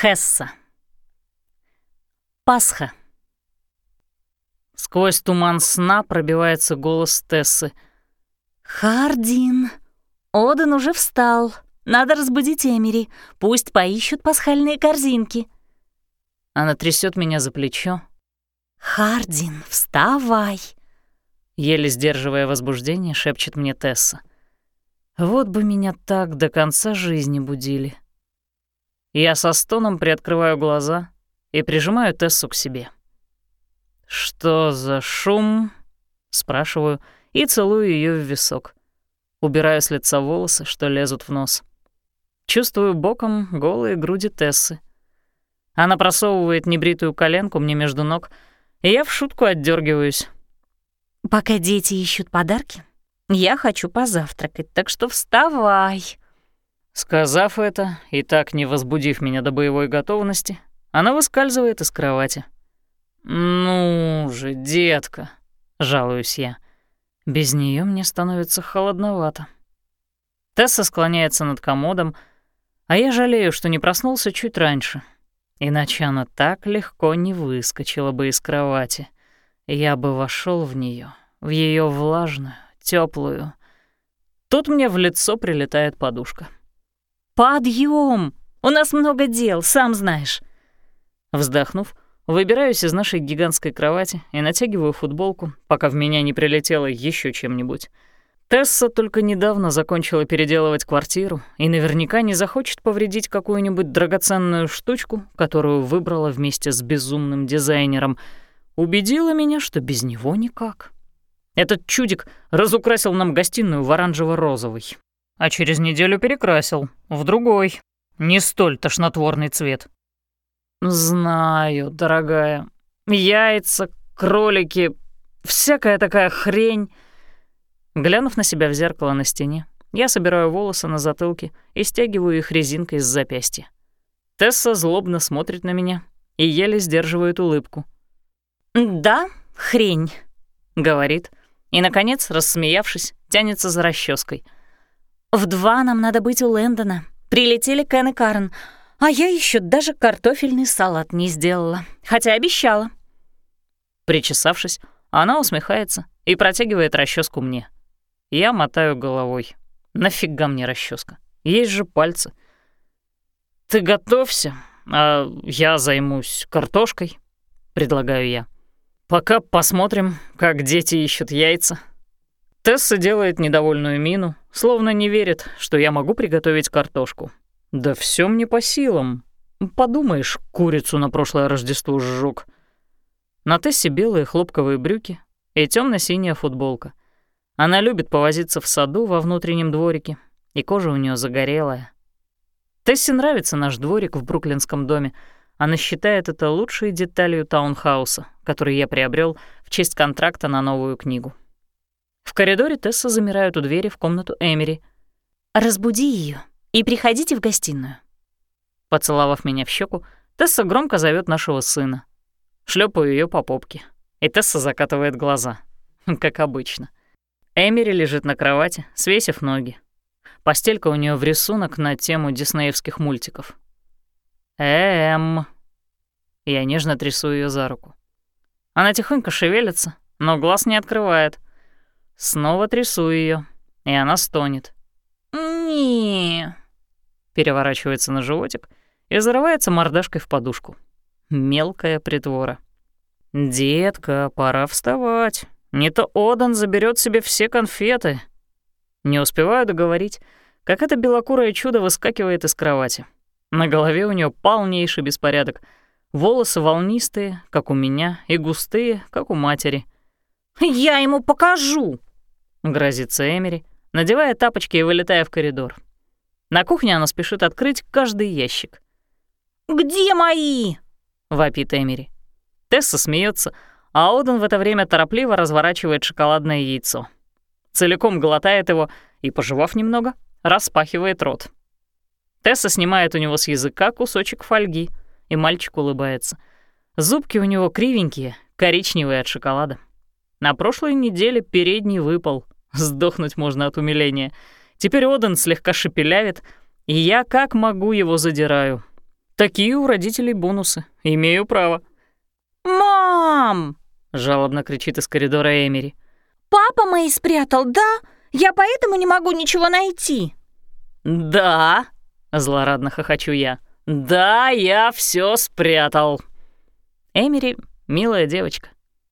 Хесса. Пасха. Сквозь туман сна пробивается голос Тессы. «Хардин, Оден уже встал. Надо разбудить Эмери. Пусть поищут пасхальные корзинки». Она трясет меня за плечо. «Хардин, вставай!» Еле сдерживая возбуждение, шепчет мне Тесса. «Вот бы меня так до конца жизни будили». Я со стоном приоткрываю глаза и прижимаю Тессу к себе. «Что за шум?» — спрашиваю и целую ее в висок. Убираю с лица волосы, что лезут в нос. Чувствую боком голые груди Тессы. Она просовывает небритую коленку мне между ног, и я в шутку отдергиваюсь. «Пока дети ищут подарки, я хочу позавтракать, так что вставай!» Сказав это и так не возбудив меня до боевой готовности, она выскальзывает из кровати. «Ну же, детка», — жалуюсь я. Без нее мне становится холодновато. Тесса склоняется над комодом, а я жалею, что не проснулся чуть раньше. Иначе она так легко не выскочила бы из кровати. Я бы вошел в нее, в ее влажную, теплую. Тут мне в лицо прилетает подушка. «Подъем! У нас много дел, сам знаешь». Вздохнув, выбираюсь из нашей гигантской кровати и натягиваю футболку, пока в меня не прилетело еще чем-нибудь. Тесса только недавно закончила переделывать квартиру и наверняка не захочет повредить какую-нибудь драгоценную штучку, которую выбрала вместе с безумным дизайнером. Убедила меня, что без него никак. Этот чудик разукрасил нам гостиную в оранжево-розовый, а через неделю перекрасил в другой, не столь тошнотворный цвет. Знаю, дорогая. Яйца, кролики, всякая такая хрень. Глянув на себя в зеркало на стене, я собираю волосы на затылке и стягиваю их резинкой с запястья. Тесса злобно смотрит на меня и еле сдерживает улыбку. «Да, хрень», — говорит, и, наконец, рассмеявшись, тянется за расческой — в два нам надо быть у Лэндона. Прилетели Кен и Карен, а я еще даже картофельный салат не сделала, хотя обещала». Причесавшись, она усмехается и протягивает расческу мне. Я мотаю головой. Нафига мне расческа? Есть же пальцы. «Ты готовься, а я займусь картошкой», — предлагаю я. «Пока посмотрим, как дети ищут яйца». Тесса делает недовольную мину, словно не верит, что я могу приготовить картошку. Да все мне по силам. Подумаешь, курицу на прошлое Рождество сжёг. На Тессе белые хлопковые брюки и темно синяя футболка. Она любит повозиться в саду во внутреннем дворике, и кожа у нее загорелая. Тессе нравится наш дворик в бруклинском доме. Она считает это лучшей деталью таунхауса, который я приобрел в честь контракта на новую книгу. В коридоре Тесса замирает у двери в комнату Эмери. «Разбуди ее и приходите в гостиную». Поцеловав меня в щеку, Тесса громко зовет нашего сына. Шлепаю ее по попке, и Тесса закатывает глаза, как обычно. Эмери лежит на кровати, свесив ноги. Постелька у нее в рисунок на тему диснеевских мультиков. «Эм...» Я нежно трясу ее за руку. Она тихонько шевелится, но глаз не открывает — Снова трясу ее, и она стонет. не Переворачивается на животик и зарывается мордашкой в подушку. Мелкая притвора. «Детка, пора вставать. Не то Одан заберет себе все конфеты». Не успеваю договорить, как это белокурое чудо выскакивает из кровати. На голове у нее полнейший беспорядок. Волосы волнистые, как у меня, и густые, как у матери. «Я ему покажу!» — грозится Эмери, надевая тапочки и вылетая в коридор. На кухне она спешит открыть каждый ящик. «Где мои?» — вопит Эмери. Тесса смеется, а Оден в это время торопливо разворачивает шоколадное яйцо. Целиком глотает его и, пожевав немного, распахивает рот. Тесса снимает у него с языка кусочек фольги, и мальчик улыбается. Зубки у него кривенькие, коричневые от шоколада. На прошлой неделе передний выпал. Сдохнуть можно от умиления. Теперь Оден слегка шепелявит, и я как могу его задираю. Такие у родителей бонусы. Имею право. «Мам!» — жалобно кричит из коридора Эмери. «Папа мои спрятал, да? Я поэтому не могу ничего найти». «Да!» — злорадно хохочу я. «Да, я все спрятал». Эмери — милая девочка.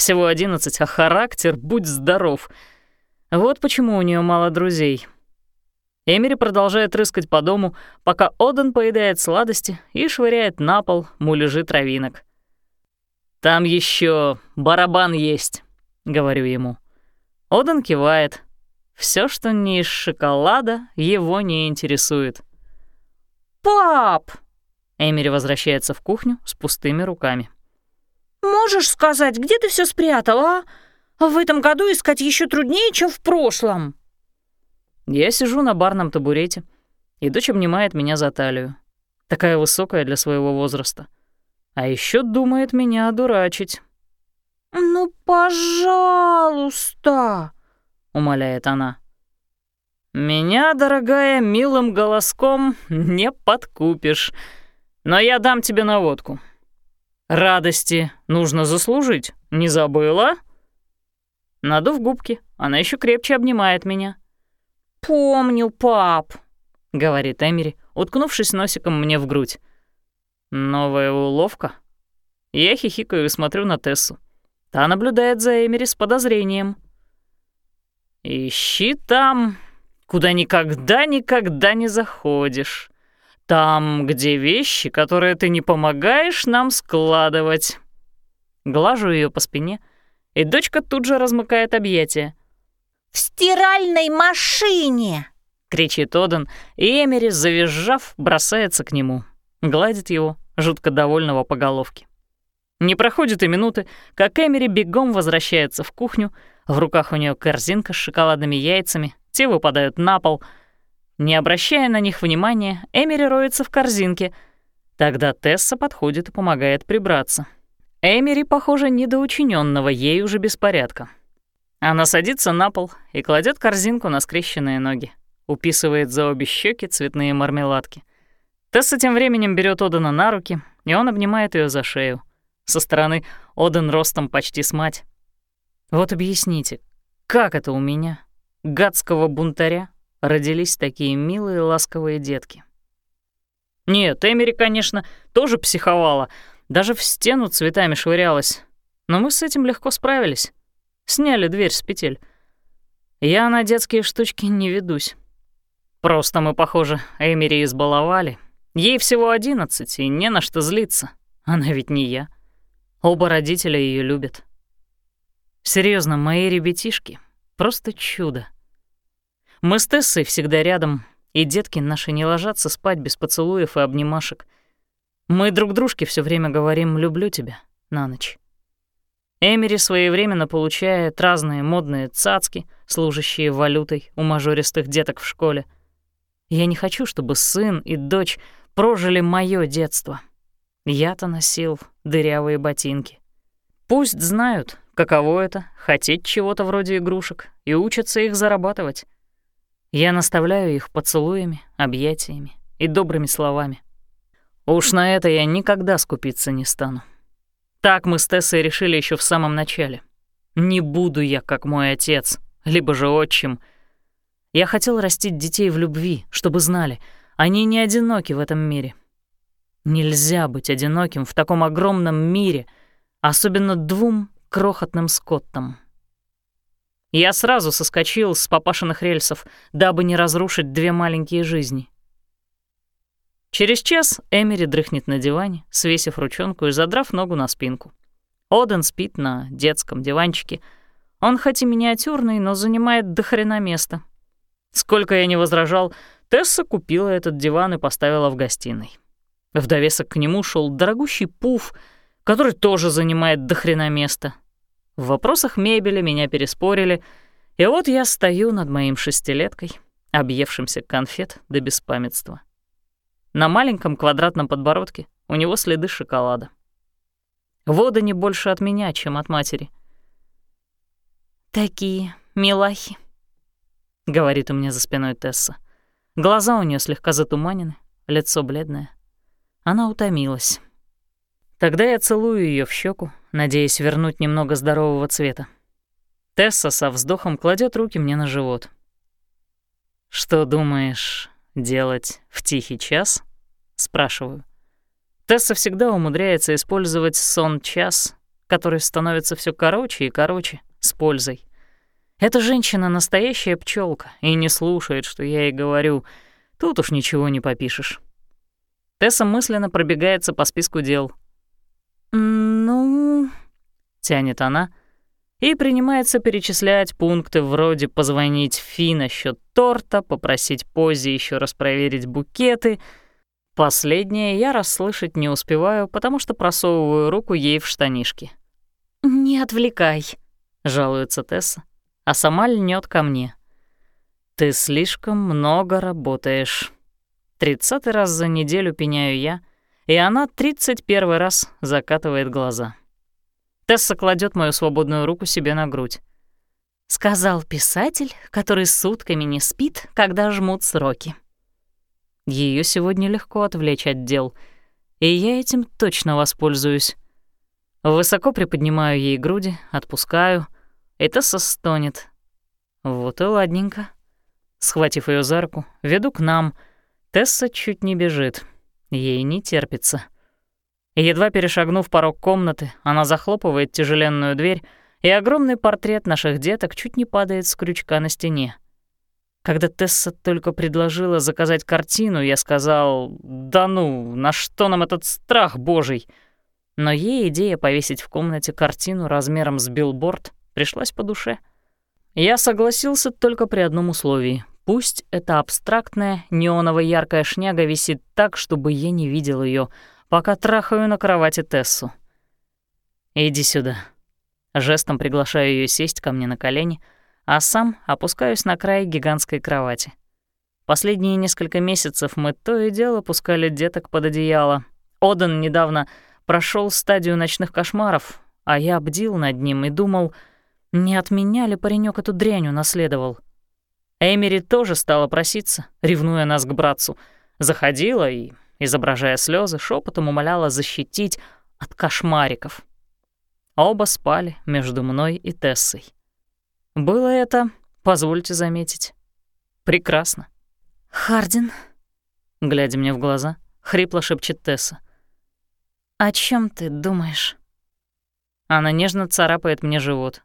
Всего одиннадцать, а характер, будь здоров. Вот почему у нее мало друзей. Эмери продолжает рыскать по дому, пока Оден поедает сладости и швыряет на пол муляжи травинок. «Там еще барабан есть», — говорю ему. Оден кивает. Все, что не из шоколада, его не интересует. «Пап!» Эмери возвращается в кухню с пустыми руками. «Можешь сказать, где ты все спрятал, а? В этом году искать еще труднее, чем в прошлом». Я сижу на барном табурете, и дочь обнимает меня за талию. Такая высокая для своего возраста. А еще думает меня одурачить. «Ну, пожалуйста!» — умоляет она. «Меня, дорогая, милым голоском не подкупишь, но я дам тебе наводку. Радости нужно заслужить, не забыла?» Надув губки, она еще крепче обнимает меня. «Помню, пап», — говорит Эмери, уткнувшись носиком мне в грудь. «Новая уловка?» Я хихикаю и смотрю на Тессу. Та наблюдает за Эмери с подозрением. «Ищи там, куда никогда-никогда не заходишь. Там, где вещи, которые ты не помогаешь нам складывать». Глажу ее по спине, и дочка тут же размыкает объятия. «В стиральной машине!» — кричит Оден, и Эмери, завизжав, бросается к нему, гладит его, жутко довольного по головке. Не проходит и минуты, как Эмери бегом возвращается в кухню, в руках у нее корзинка с шоколадными яйцами, те выпадают на пол. Не обращая на них внимания, Эмери роется в корзинке. Тогда Тесса подходит и помогает прибраться. Эмери, похоже, недоучиненного ей уже беспорядка. Она садится на пол и кладет корзинку на скрещенные ноги. Уписывает за обе щеки цветные мармеладки. Тесса тем временем берет Одена на руки, и он обнимает ее за шею. Со стороны Оден ростом почти с мать. Вот объясните, как это у меня, гадского бунтаря, родились такие милые ласковые детки? Нет, Эмери, конечно, тоже психовала, даже в стену цветами швырялась, но мы с этим легко справились. Сняли дверь с петель. Я на детские штучки не ведусь. Просто мы, похоже, Эмери избаловали. Ей всего одиннадцать, и не на что злиться. Она ведь не я. Оба родителя ее любят. Серьезно, мои ребятишки — просто чудо. Мы с Тессой всегда рядом, и детки наши не ложатся спать без поцелуев и обнимашек. Мы друг дружке все время говорим «люблю тебя» на ночь. Эмери своевременно получает разные модные цацки, служащие валютой у мажористых деток в школе. Я не хочу, чтобы сын и дочь прожили моё детство. Я-то носил дырявые ботинки. Пусть знают, каково это — хотеть чего-то вроде игрушек и учатся их зарабатывать. Я наставляю их поцелуями, объятиями и добрыми словами. Уж на это я никогда скупиться не стану. Так мы с Тессой решили еще в самом начале. Не буду я, как мой отец, либо же отчим. Я хотел растить детей в любви, чтобы знали, они не одиноки в этом мире. Нельзя быть одиноким в таком огромном мире, особенно двум крохотным скоттам. Я сразу соскочил с папашиных рельсов, дабы не разрушить две маленькие жизни. Через час Эмери дрыхнет на диване, свесив ручонку и задрав ногу на спинку. Оден спит на детском диванчике. Он хоть и миниатюрный, но занимает до хрена места. Сколько я не возражал, Тесса купила этот диван и поставила в гостиной. В довесок к нему шел дорогущий пуф, который тоже занимает до хрена места. В вопросах мебели меня переспорили, и вот я стою над моим шестилеткой, объевшимся конфет до беспамятства. На маленьком квадратном подбородке у него следы шоколада. Вода не больше от меня, чем от матери. «Такие милахи», — говорит у меня за спиной Тесса. Глаза у нее слегка затуманены, лицо бледное. Она утомилась. Тогда я целую ее в щеку, надеясь вернуть немного здорового цвета. Тесса со вздохом кладет руки мне на живот. «Что думаешь делать в тихий час?» — спрашиваю. Тесса всегда умудряется использовать сон-час, который становится все короче и короче, с пользой. Эта женщина — настоящая пчелка и не слушает, что я ей говорю. Тут уж ничего не попишешь. Тесса мысленно пробегается по списку дел. «Ну...» — тянет она и принимается перечислять пункты вроде позвонить Фи насчет торта, попросить Пози еще раз проверить букеты. Последнее я расслышать не успеваю, потому что просовываю руку ей в штанишки. «Не отвлекай», — жалуется Тесса, а сама льнет ко мне. «Ты слишком много работаешь». Тридцатый раз за неделю пеняю я, и она тридцать первый раз закатывает глаза. Тесса кладет мою свободную руку себе на грудь. Сказал писатель, который сутками не спит, когда жмут сроки. Ее сегодня легко отвлечь от дел, и я этим точно воспользуюсь. Высоко приподнимаю ей груди, отпускаю, и Тесса стонет. Вот и ладненько. Схватив ее за руку, веду к нам. Тесса чуть не бежит. Ей не терпится. Едва перешагнув порог комнаты, она захлопывает тяжеленную дверь, и огромный портрет наших деток чуть не падает с крючка на стене. Когда Тесса только предложила заказать картину, я сказал «Да ну, на что нам этот страх божий?» Но ей идея повесить в комнате картину размером с билборд пришлась по душе. Я согласился только при одном условии. Пусть эта абстрактная неоново-яркая шняга висит так, чтобы я не видел ее, пока трахаю на кровати Тессу. «Иди сюда». Жестом приглашаю ее сесть ко мне на колени, а сам опускаюсь на край гигантской кровати. Последние несколько месяцев мы то и дело пускали деток под одеяло. Одан недавно прошел стадию ночных кошмаров, а я бдил над ним и думал, не от меня ли паренек эту дрянь унаследовал. Эмери тоже стала проситься, ревнуя нас к братцу. Заходила и изображая слезы, шепотом умоляла защитить от кошмариков. Оба спали между мной и Тессой. Было это, позвольте заметить, прекрасно. «Хардин», — глядя мне в глаза, хрипло шепчет Тесса. «О чем ты думаешь?» Она нежно царапает мне живот.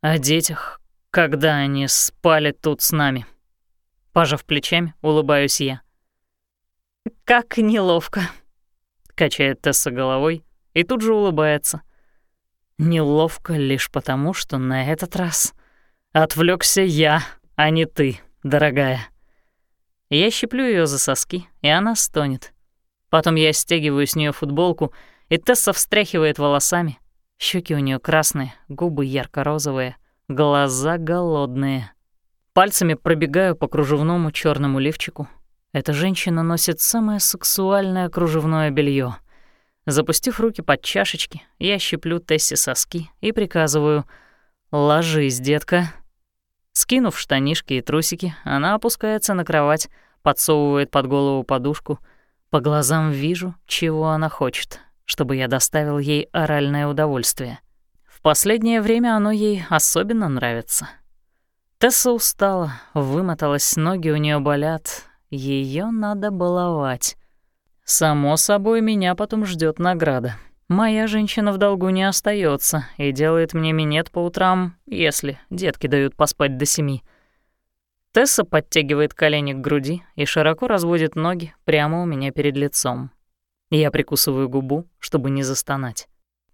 «О детях, когда они спали тут с нами». Пожав плечами, улыбаюсь я. «Как неловко», — качает Тесса головой и тут же улыбается. Неловко лишь потому, что на этот раз отвлекся я, а не ты, дорогая. Я щиплю ее за соски, и она стонет. Потом я стягиваю с нее футболку, и Тесса встряхивает волосами. Щеки у нее красные, губы ярко-розовые, глаза голодные. Пальцами пробегаю по кружевному черному лифчику, эта женщина носит самое сексуальное кружевное белье. Запустив руки под чашечки, я щиплю Тесси соски и приказываю «Ложись, детка». Скинув штанишки и трусики, она опускается на кровать, подсовывает под голову подушку. По глазам вижу, чего она хочет, чтобы я доставил ей оральное удовольствие. В последнее время оно ей особенно нравится. Тесса устала, вымоталась, ноги у нее болят, ее надо баловать. Само собой, меня потом ждет награда. Моя женщина в долгу не остается и делает мне минет по утрам, если детки дают поспать до семи. Тесса подтягивает колени к груди и широко разводит ноги прямо у меня перед лицом. Я прикусываю губу, чтобы не застонать.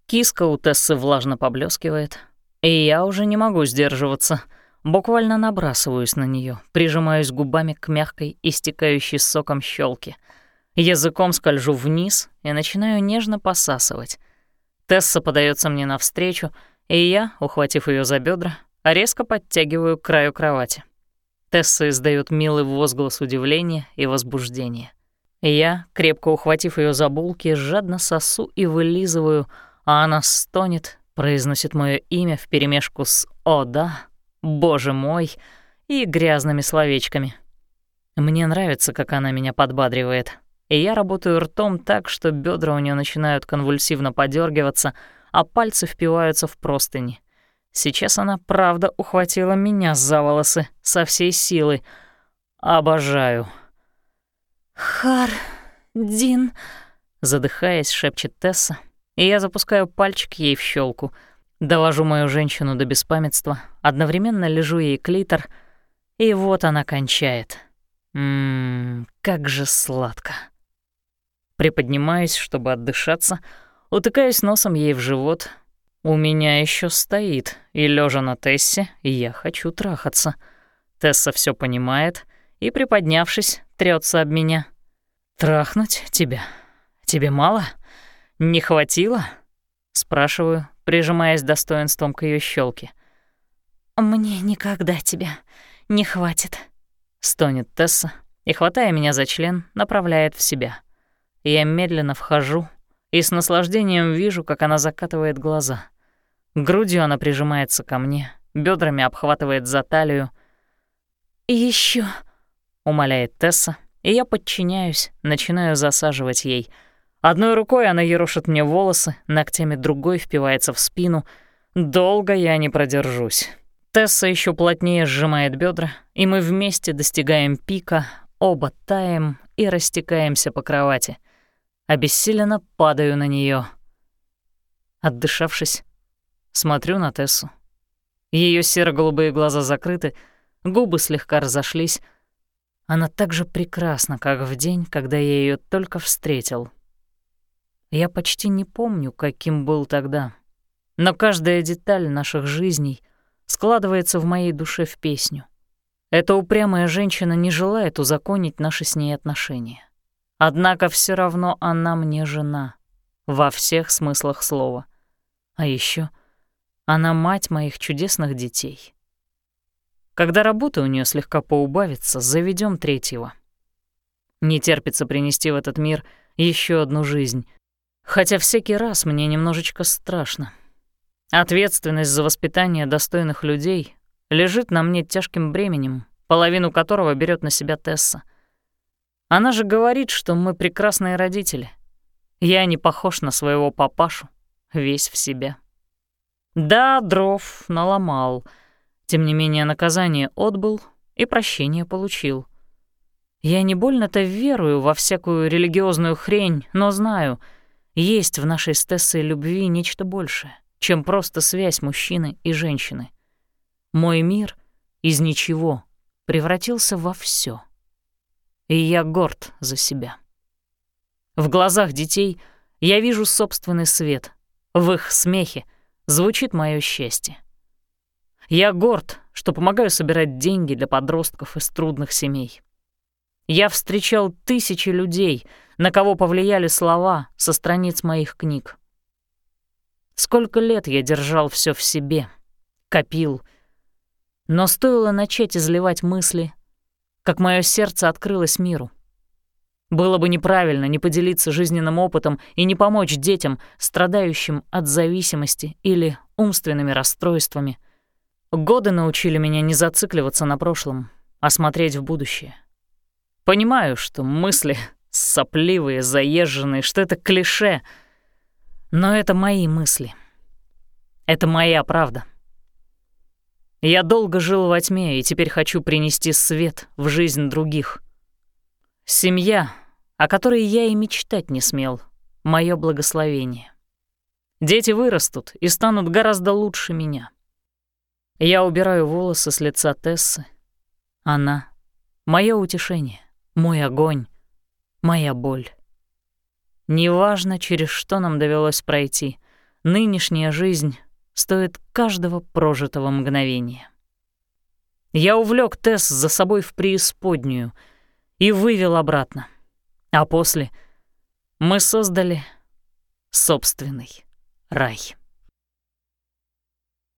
Киска у Тессы влажно поблескивает, и я уже не могу сдерживаться — Буквально набрасываюсь на нее, прижимаюсь губами к мягкой, истекающей соком щелке. Языком скольжу вниз и начинаю нежно посасывать. Тесса подается мне навстречу, и я, ухватив ее за бедра, резко подтягиваю к краю кровати. Тесса издает милый возглас удивления и возбуждения. Я, крепко ухватив ее за булки, жадно сосу и вылизываю, а она стонет, произносит мое имя вперемешку с «О, да», «Боже мой!» и грязными словечками. Мне нравится, как она меня подбадривает. и я работаю ртом так, что бедра у нее начинают конвульсивно подергиваться, а пальцы впиваются в простыни. Сейчас она, правда, ухватила меня за волосы со всей силы. Обожаю. «Хар... Дин...» Задыхаясь, шепчет Тесса, и я запускаю пальчик ей в щелку, довожу мою женщину до беспамятства, одновременно лежу ей клитор, и вот она кончает. Ммм, как же сладко. Приподнимаюсь, чтобы отдышаться, утыкаюсь носом ей в живот. У меня еще стоит, и лежа на Тессе, я хочу трахаться. Тесса все понимает и, приподнявшись, трется об меня. «Трахнуть тебя? Тебе мало? Не хватило?» Спрашиваю, прижимаясь достоинством к ее щелке. «Мне никогда тебя не хватит», — стонет Тесса и, хватая меня за член, направляет в себя. Я медленно вхожу и с наслаждением вижу, как она закатывает глаза. Грудью она прижимается ко мне, бедрами обхватывает за талию. Еще, умоляет Тесса, и я подчиняюсь, начинаю засаживать ей. Одной рукой она ерошит мне волосы, ногтями другой впивается в спину. Долго я не продержусь. Тесса еще плотнее сжимает бедра, и мы вместе достигаем пика, оба таем и растекаемся по кровати. Обессиленно падаю на нее. Отдышавшись, смотрю на Тессу. Ее серо-голубые глаза закрыты, губы слегка разошлись, она так же прекрасна, как в день, когда я ее только встретил. Я почти не помню, каким был тогда, но каждая деталь наших жизней складывается в моей душе в песню. Эта упрямая женщина не желает узаконить наши с ней отношения. Однако все равно она мне жена, во всех смыслах слова. А еще она мать моих чудесных детей. Когда работа у нее слегка поубавится, заведем третьего. Не терпится принести в этот мир еще одну жизнь, хотя всякий раз мне немножечко страшно. Ответственность за воспитание достойных людей лежит на мне тяжким бременем, половину которого берет на себя Тесса. Она же говорит, что мы прекрасные родители. Я не похож на своего папашу, весь в себя. Да, дров наломал — тем не менее, наказание отбыл и прощение получил. Я не больно-то верую во всякую религиозную хрень, но знаю, есть в нашей с любви нечто большее, чем просто связь мужчины и женщины. Мой мир из ничего превратился во все, И я горд за себя. В глазах детей я вижу собственный свет. В их смехе звучит мое счастье. Я горд, что помогаю собирать деньги для подростков из трудных семей. Я встречал тысячи людей, на кого повлияли слова со страниц моих книг. Сколько лет я держал все в себе, копил. Но стоило начать изливать мысли, как мое сердце открылось миру. Было бы неправильно не поделиться жизненным опытом и не помочь детям, страдающим от зависимости или умственными расстройствами — Годы научили меня не зацикливаться на прошлом, а смотреть в будущее. Понимаю, что мысли сопливые, заезженные, что это клише, но это мои мысли. Это моя правда. Я долго жил во тьме и теперь хочу принести свет в жизнь других. Семья, о которой я и мечтать не смел, — мое благословение. Дети вырастут и станут гораздо лучше меня. Я убираю волосы с лица Тессы. Она — мое утешение, мой огонь, моя боль. Неважно, через что нам довелось пройти, нынешняя жизнь стоит каждого прожитого мгновения. Я увлек Тесс за собой в преисподнюю и вывел обратно. А после мы создали собственный рай.